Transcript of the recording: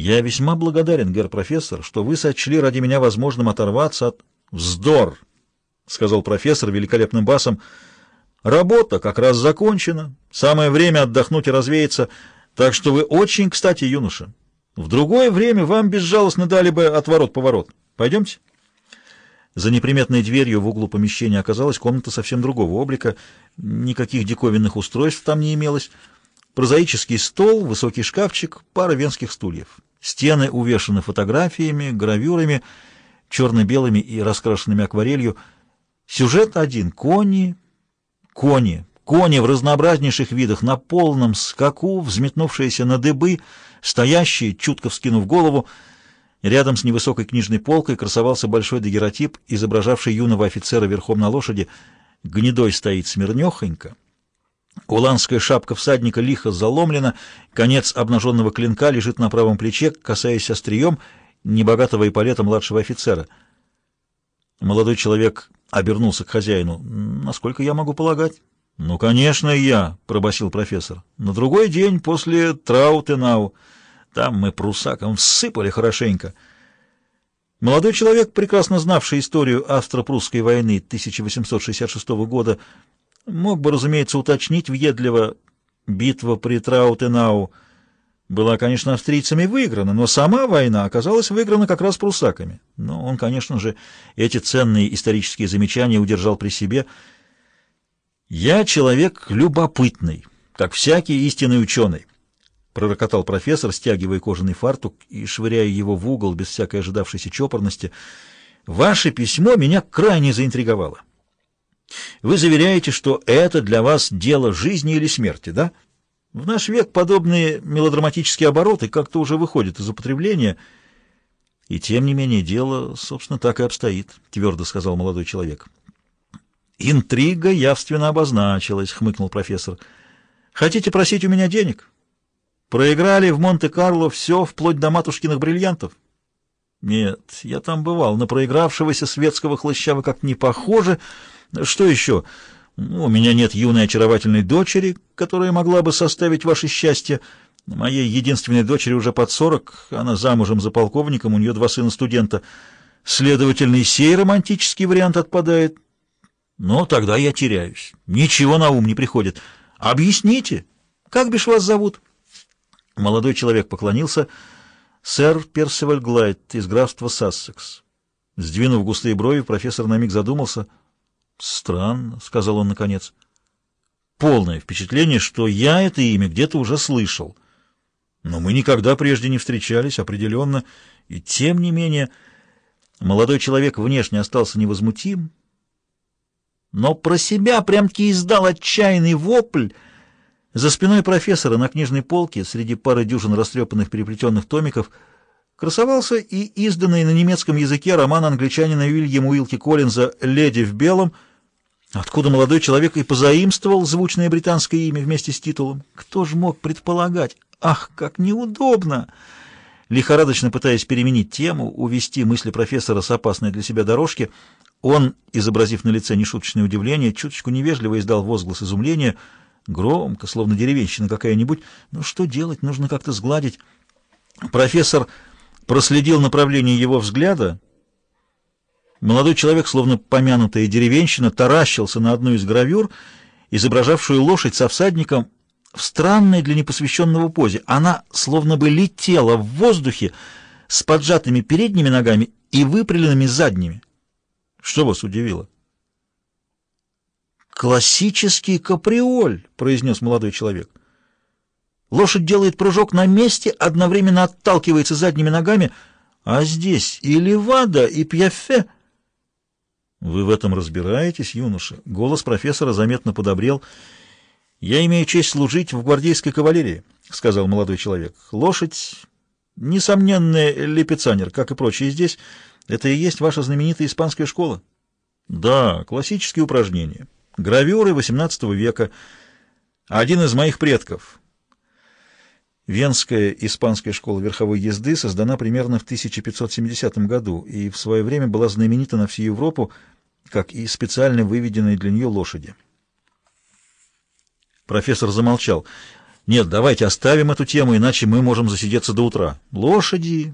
Я весьма благодарен, гер профессор, что вы сочли ради меня возможным оторваться от... Вздор! — сказал профессор великолепным басом. Работа как раз закончена. Самое время отдохнуть и развеяться. Так что вы очень кстати, юноша. В другое время вам безжалостно дали бы отворот-поворот. Пойдемте. За неприметной дверью в углу помещения оказалась комната совсем другого облика. Никаких диковинных устройств там не имелось. Прозаический стол, высокий шкафчик, пара венских стульев. Стены увешаны фотографиями, гравюрами, черно-белыми и раскрашенными акварелью. Сюжет один — кони, кони, кони в разнообразнейших видах, на полном скаку, взметнувшиеся на дыбы, стоящие, чутко вскинув голову. Рядом с невысокой книжной полкой красовался большой дагеротип, изображавший юного офицера верхом на лошади. Гнедой стоит смирнехонько. Уланская шапка всадника лихо заломлена, конец обнаженного клинка лежит на правом плече, касаясь острием небогатого эполета младшего офицера. Молодой человек обернулся к хозяину. «Насколько я могу полагать?» «Ну, конечно, я», — пробасил профессор. «На другой день после Траутенау. Там мы прусаком всыпали хорошенько». Молодой человек, прекрасно знавший историю Австро-Прусской войны 1866 года, Мог бы, разумеется, уточнить въедливо, битва при Траутенау была, конечно, австрийцами выиграна, но сама война оказалась выиграна как раз прусаками. Но он, конечно же, эти ценные исторические замечания удержал при себе. «Я человек любопытный, как всякий истинный ученый», — пророкотал профессор, стягивая кожаный фартук и швыряя его в угол без всякой ожидавшейся чопорности. «Ваше письмо меня крайне заинтриговало. Вы заверяете, что это для вас дело жизни или смерти, да? В наш век подобные мелодраматические обороты как-то уже выходят из употребления, и тем не менее дело, собственно, так и обстоит, — твердо сказал молодой человек. Интрига явственно обозначилась, — хмыкнул профессор. Хотите просить у меня денег? Проиграли в Монте-Карло все, вплоть до матушкиных бриллиантов? Нет, я там бывал, на проигравшегося светского хлыща вы как не похожи, — что еще? У меня нет юной очаровательной дочери, которая могла бы составить ваше счастье. Моей единственной дочери уже под сорок, она замужем за полковником, у нее два сына студента. Следовательно, и сей романтический вариант отпадает. Но тогда я теряюсь. Ничего на ум не приходит. Объясните, как бишь вас зовут? Молодой человек поклонился. Сэр Персиваль Глайд из графства Сассекс. Сдвинув густые брови, профессор на миг задумался — «Странно», — сказал он наконец. «Полное впечатление, что я это имя где-то уже слышал. Но мы никогда прежде не встречались, определенно, и тем не менее...» Молодой человек внешне остался невозмутим, но про себя прям-таки издал отчаянный вопль. За спиной профессора на книжной полке среди пары дюжин растрепанных переплетенных томиков красовался и изданный на немецком языке роман англичанина Уильяма Уилки Коллинза «Леди в белом», Откуда молодой человек и позаимствовал звучное британское имя вместе с титулом? Кто ж мог предполагать? Ах, как неудобно! Лихорадочно пытаясь переменить тему, увести мысли профессора с опасной для себя дорожки, он, изобразив на лице нешуточное удивление, чуточку невежливо издал возглас изумления, громко, словно деревенщина какая-нибудь. Ну что делать? Нужно как-то сгладить. Профессор проследил направление его взгляда, Молодой человек, словно помянутая деревенщина, таращился на одну из гравюр, изображавшую лошадь со всадником в странной для непосвященного позе. Она словно бы летела в воздухе с поджатыми передними ногами и выпрямленными задними. Что вас удивило? «Классический каприоль», — произнес молодой человек. Лошадь делает прыжок на месте, одновременно отталкивается задними ногами, а здесь и левада, и пьяфе — «Вы в этом разбираетесь, юноша?» Голос профессора заметно подобрел. «Я имею честь служить в гвардейской кавалерии», — сказал молодой человек. «Лошадь — несомненный лепецанер, как и прочие здесь. Это и есть ваша знаменитая испанская школа?» «Да, классические упражнения. Гравюры XVIII века. Один из моих предков». Венская испанская школа верховой езды создана примерно в 1570 году и в свое время была знаменита на всю Европу, как и специально выведенные для нее лошади. Профессор замолчал. Нет, давайте оставим эту тему, иначе мы можем засидеться до утра. Лошади